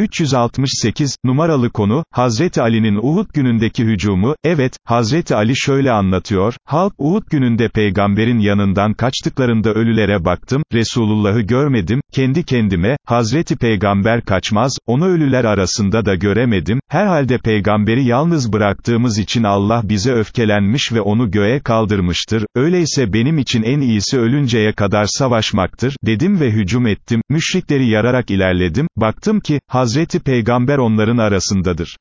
368, numaralı konu, Hazreti Ali'nin Uhud günündeki hücumu, evet, Hazreti Ali şöyle anlatıyor, halk Uhud gününde peygamberin yanından kaçtıklarında ölülere baktım, Resulullah'ı görmedim, kendi kendime, Hazreti Peygamber kaçmaz, onu ölüler arasında da göremedim, herhalde peygamberi yalnız bıraktığımız için Allah bize öfkelenmiş ve onu göğe kaldırmıştır, öyleyse benim için en iyisi ölünceye kadar savaşmaktır, dedim ve hücum ettim, müşrikleri yararak ilerledim, baktım ki, Hazreti Peygamber onların arasındadır.